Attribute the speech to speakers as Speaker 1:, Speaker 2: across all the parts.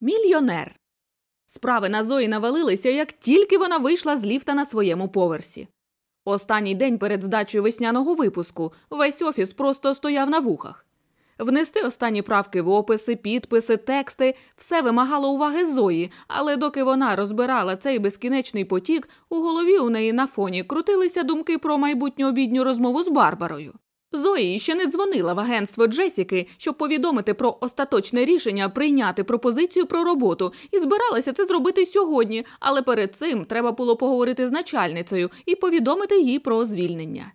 Speaker 1: Мільйонер. Справи на Зої навалилися, як тільки вона вийшла з ліфта на своєму поверсі. Останній день перед здачею весняного випуску весь офіс просто стояв на вухах. Внести останні правки в описи, підписи, тексти все вимагало уваги Зої, але доки вона розбирала цей безкінечний потік, у голові у неї на фоні крутилися думки про майбутню обідню розмову з Барбарою. Зої ще не дзвонила в агентство Джесіки, щоб повідомити про остаточне рішення прийняти пропозицію про роботу, і збиралася це зробити сьогодні, але перед цим треба було поговорити з начальницею і повідомити їй про звільнення.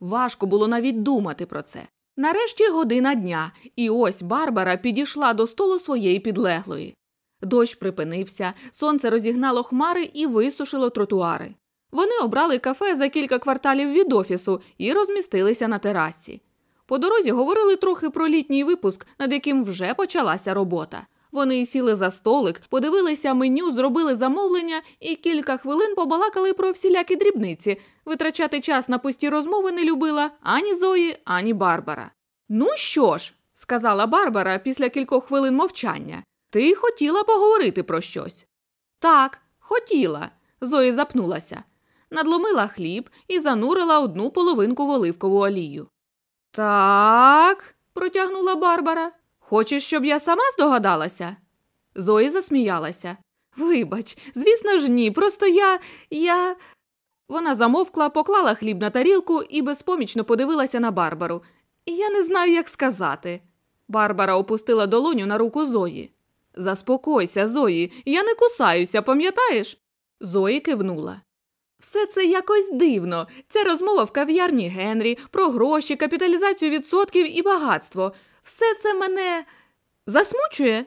Speaker 1: Важко було навіть думати про це. Нарешті година дня, і ось Барбара підійшла до столу своєї підлеглої. Дощ припинився, сонце розігнало хмари і висушило тротуари. Вони обрали кафе за кілька кварталів від офісу і розмістилися на терасі. По дорозі говорили трохи про літній випуск, над яким вже почалася робота. Вони сіли за столик, подивилися меню, зробили замовлення і кілька хвилин побалакали про всілякі дрібниці. Витрачати час на пусті розмови не любила ані Зої, ані Барбара. Ну що ж, сказала Барбара після кількох хвилин мовчання, ти хотіла поговорити про щось? Так, хотіла. Зої запнулася надломила хліб і занурила одну половинку в оливкову олію. Так, протягнула Барбара. Хочеш, щоб я сама здогадалася? Зої засміялася. Вибач, звісно ж, ні. Просто я. я. Вона замовкла, поклала хліб на тарілку і безпомічно подивилася на Барбару. Я не знаю, як сказати. Барбара опустила долоню на руку Зої. Заспокойся, Зої, я не кусаюся, пам'ятаєш? Зої кивнула. Все це якось дивно. Це розмова в кав'ярні Генрі про гроші, капіталізацію відсотків і багатство. Все це мене засмучує?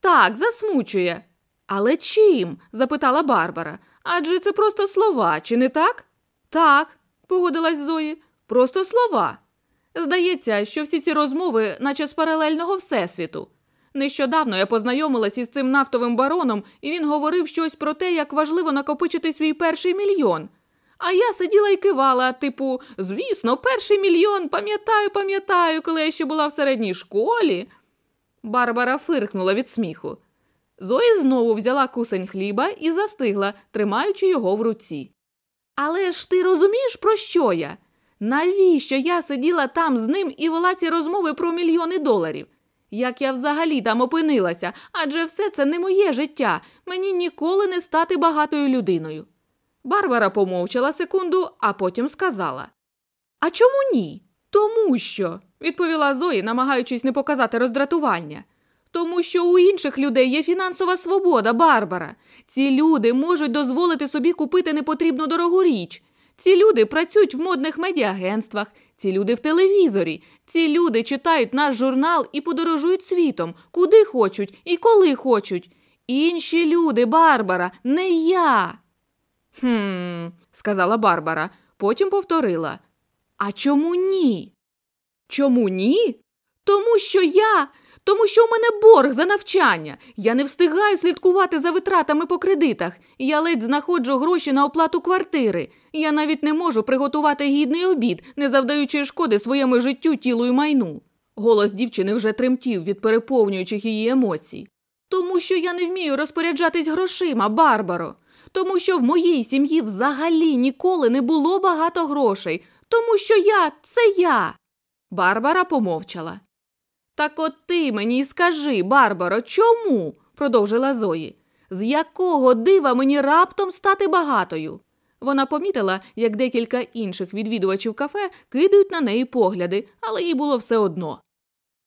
Speaker 1: Так, засмучує. Але чим? запитала Барбара. Адже це просто слова, чи не так? Так, погодилась Зої. Просто слова. Здається, що всі ці розмови, наче з паралельного всесвіту. Нещодавно я познайомилась із цим нафтовим бароном, і він говорив щось про те, як важливо накопичити свій перший мільйон. А я сиділа і кивала, типу, звісно, перший мільйон, пам'ятаю, пам'ятаю, коли я ще була в середній школі. Барбара фиркнула від сміху. Зої знову взяла кусень хліба і застигла, тримаючи його в руці. Але ж ти розумієш, про що я? Навіщо я сиділа там з ним і вела ці розмови про мільйони доларів? Як я взагалі там опинилася, адже все це не моє життя, мені ніколи не стати багатою людиною. Барбара помовчала секунду, а потім сказала А чому ні? Тому що, відповіла Зої, намагаючись не показати роздратування. Тому що у інших людей є фінансова свобода, Барбара. Ці люди можуть дозволити собі купити непотрібну дорогу річ. Ці люди працюють в модних медіагентствах, ці люди в телевізорі, ці люди читають наш журнал і подорожують світом, куди хочуть і коли хочуть. Інші люди, Барбара, не я. Хм, сказала Барбара, потім повторила. А чому ні? Чому ні? Тому що я тому що у мене борг за навчання. Я не встигаю слідкувати за витратами по кредитах. Я ледь знаходжу гроші на оплату квартири. Я навіть не можу приготувати гідний обід, не завдаючи шкоди своєму життю, тілу і майну. Голос дівчини вже тремтів від переповнюючих її емоцій. Тому що я не вмію розпоряджатись грошима, Барбаро. Тому що в моїй сім'ї взагалі ніколи не було багато грошей. Тому що я це я. Барбара помовчала. Так от ти мені скажи, Барбаро, чому? продовжила Зої. З якого дива мені раптом стати багатою? Вона помітила, як декілька інших відвідувачів кафе кидають на неї погляди, але їй було все одно.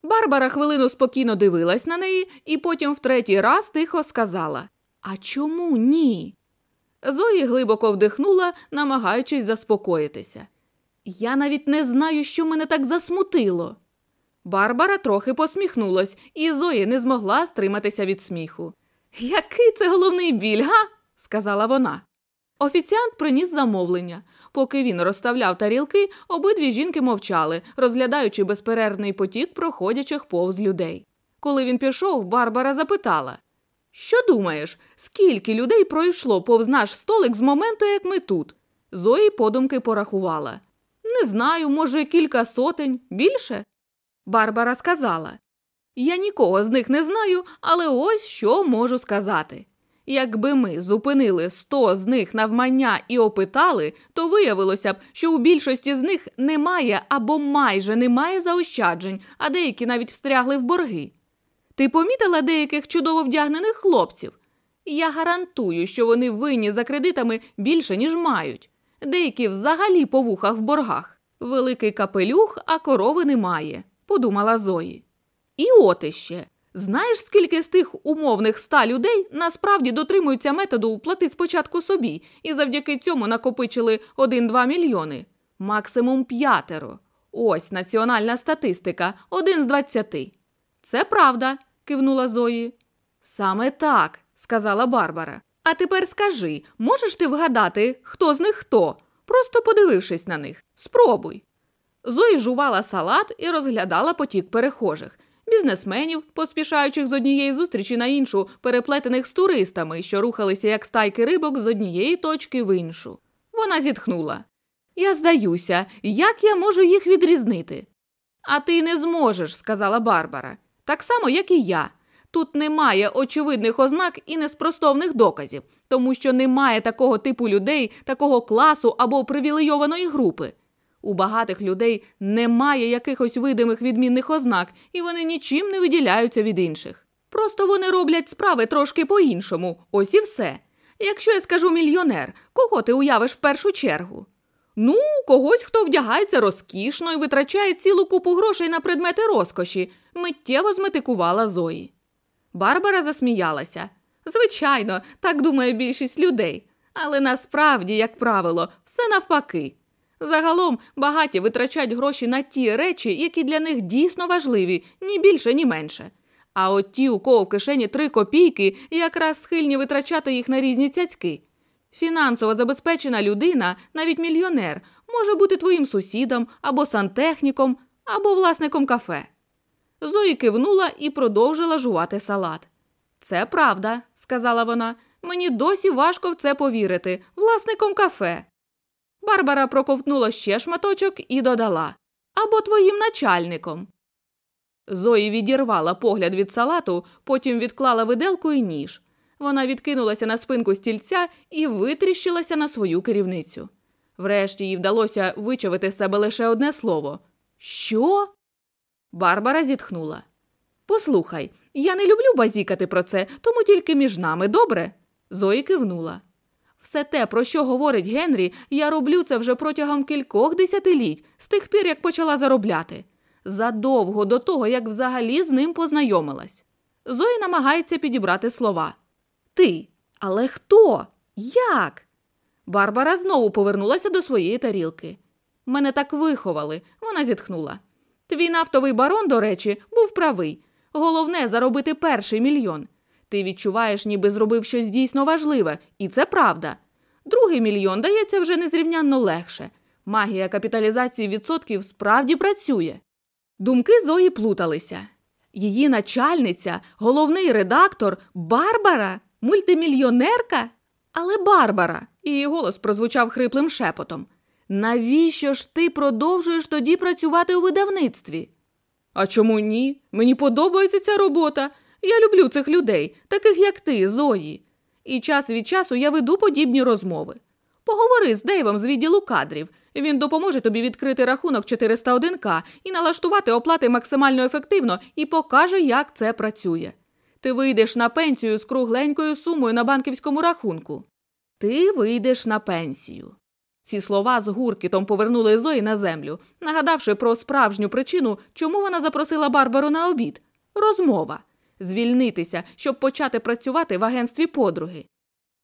Speaker 1: Барбара хвилину спокійно дивилась на неї і потім в третій раз тихо сказала А чому ні? Зої глибоко вдихнула, намагаючись заспокоїтися. Я навіть не знаю, що мене так засмутило. Барбара трохи посміхнулась, і Зої не змогла стриматися від сміху. Який це головний біль, га? сказала вона. Офіціант приніс замовлення. Поки він розставляв тарілки, обидві жінки мовчали, розглядаючи безперервний потік проходячих повз людей. Коли він пішов, Барбара запитала Що думаєш, скільки людей пройшло повз наш столик з моменту, як ми тут? Зої подумки порахувала. Не знаю, може, кілька сотень, більше. Барбара сказала Я нікого з них не знаю, але ось що можу сказати. Якби ми зупинили 100 з них навмання і опитали, то виявилося б, що у більшості з них немає або майже немає заощаджень, а деякі навіть встрягли в борги. Ти помітила деяких чудово вдягнених хлопців? Я гарантую, що вони винні за кредитами більше, ніж мають. Деякі взагалі по вухах в боргах. Великий капелюх, а корови немає, подумала Зої. І от іще. Знаєш, скільки з тих умовних ста людей насправді дотримуються методу плати спочатку собі і завдяки цьому накопичили 1-2 мільйони? Максимум п'ятеро. Ось національна статистика, один з двадцяти. Це правда, кивнула Зої. Саме так, сказала Барбара. А тепер скажи, можеш ти вгадати, хто з них хто? Просто подивившись на них. Спробуй. Зої жувала салат і розглядала потік перехожих бізнесменів, поспішаючих з однієї зустрічі на іншу, переплетених з туристами, що рухалися як стайки рибок з однієї точки в іншу. Вона зітхнула. Я здаюся, як я можу їх відрізнити? А ти не зможеш, сказала Барбара. Так само, як і я. Тут немає очевидних ознак і неспростовних доказів, тому що немає такого типу людей, такого класу або привілейованої групи. У багатих людей немає якихось видимих відмінних ознак, і вони нічим не виділяються від інших. Просто вони роблять справи трошки по-іншому, ось і все. Якщо я скажу мільйонер, кого ти уявиш в першу чергу? Ну, когось, хто вдягається розкішно і витрачає цілу купу грошей на предмети розкоші, миттєво зметикувала Зої. Барбара засміялася. Звичайно, так думає більшість людей. Але насправді, як правило, все навпаки. Загалом багаті витрачають гроші на ті речі, які для них дійсно важливі, ні більше, ні менше. А от ті, у кого в кишені три копійки, якраз схильні витрачати їх на різні цяцьки. Фінансово забезпечена людина, навіть мільйонер, може бути твоїм сусідом або сантехніком, або власником кафе. Зої кивнула і продовжила жувати салат. Це правда, сказала вона. Мені досі важко в це повірити, власником кафе. Барбара проковтнула ще шматочок і додала або твоїм начальником. Зої відірвала погляд від салату, потім відклала виделку і ніж. Вона відкинулася на спинку стільця і витріщилася на свою керівницю. Врешті їй вдалося вичавити з себе лише одне слово Що? Барбара зітхнула. Послухай, я не люблю базікати про це, тому тільки між нами, добре? Зої кивнула. Все те, про що говорить Генрі, я роблю це вже протягом кількох десятиліть, з тих пір, як почала заробляти. Задовго до того, як взагалі з ним познайомилась. Зої намагається підібрати слова. Ти, але хто? Як? Барбара знову повернулася до своєї тарілки. Мене так виховали, вона зітхнула. Твій нафтовий барон, до речі, був правий. Головне заробити перший мільйон. Ти відчуваєш, ніби зробив щось дійсно важливе, і це правда. Другий мільйон дається вже незрівнянно легше. Магія капіталізації відсотків справді працює. Думки Зої плуталися. Її начальниця, головний редактор Барбара, мультимільйонерка. Але Барбара, її голос прозвучав хриплим шепотом. Навіщо ж ти продовжуєш тоді працювати у видавництві? А чому ні? Мені подобається ця робота. Я люблю цих людей, таких як ти, Зої. І час від часу я веду подібні розмови. Поговори з Дейвом з відділу кадрів. Він допоможе тобі відкрити рахунок 401К і налаштувати оплати максимально ефективно і покаже, як це працює. Ти вийдеш на пенсію з кругленькою сумою на банківському рахунку. Ти вийдеш на пенсію. Ці слова з гуркітом повернули Зої на землю, нагадавши про справжню причину, чому вона запросила Барбару на обід розмова звільнитися, щоб почати працювати в агентстві подруги.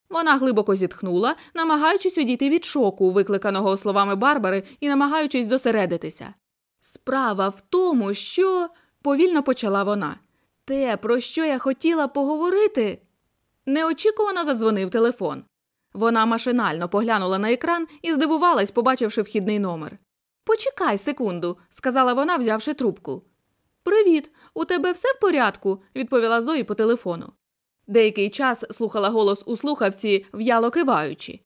Speaker 1: Вона глибоко зітхнула, намагаючись відійти від шоку, викликаного словами Барбари, і намагаючись зосередитися. Справа в тому, що. повільно почала вона. Те, про що я хотіла поговорити. Неочікувано задзвонив телефон. Вона машинально поглянула на екран і здивувалась, побачивши вхідний номер. Почекай секунду, сказала вона, взявши трубку. Привіт, у тебе все в порядку? відповіла Зої по телефону. Деякий час слухала голос у слухавці, в'яло киваючи.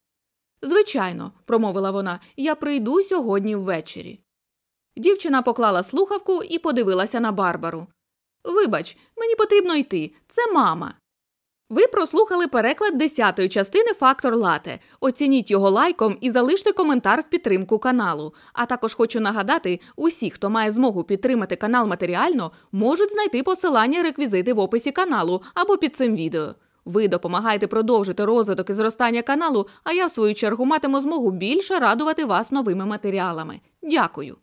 Speaker 1: Звичайно, промовила вона, я прийду сьогодні ввечері. Дівчина поклала слухавку і подивилася на Барбару. Вибач, мені потрібно йти. Це мама. Ви прослухали переклад 10 частини Фактор Лате. Оцініть його лайком і залиште коментар в підтримку каналу. А також хочу нагадати: усі, хто має змогу підтримати канал матеріально, можуть знайти посилання реквізити в описі каналу або під цим відео. Ви допомагаєте продовжити розвиток і зростання каналу, а я в свою чергу матиму змогу більше радувати вас новими матеріалами. Дякую.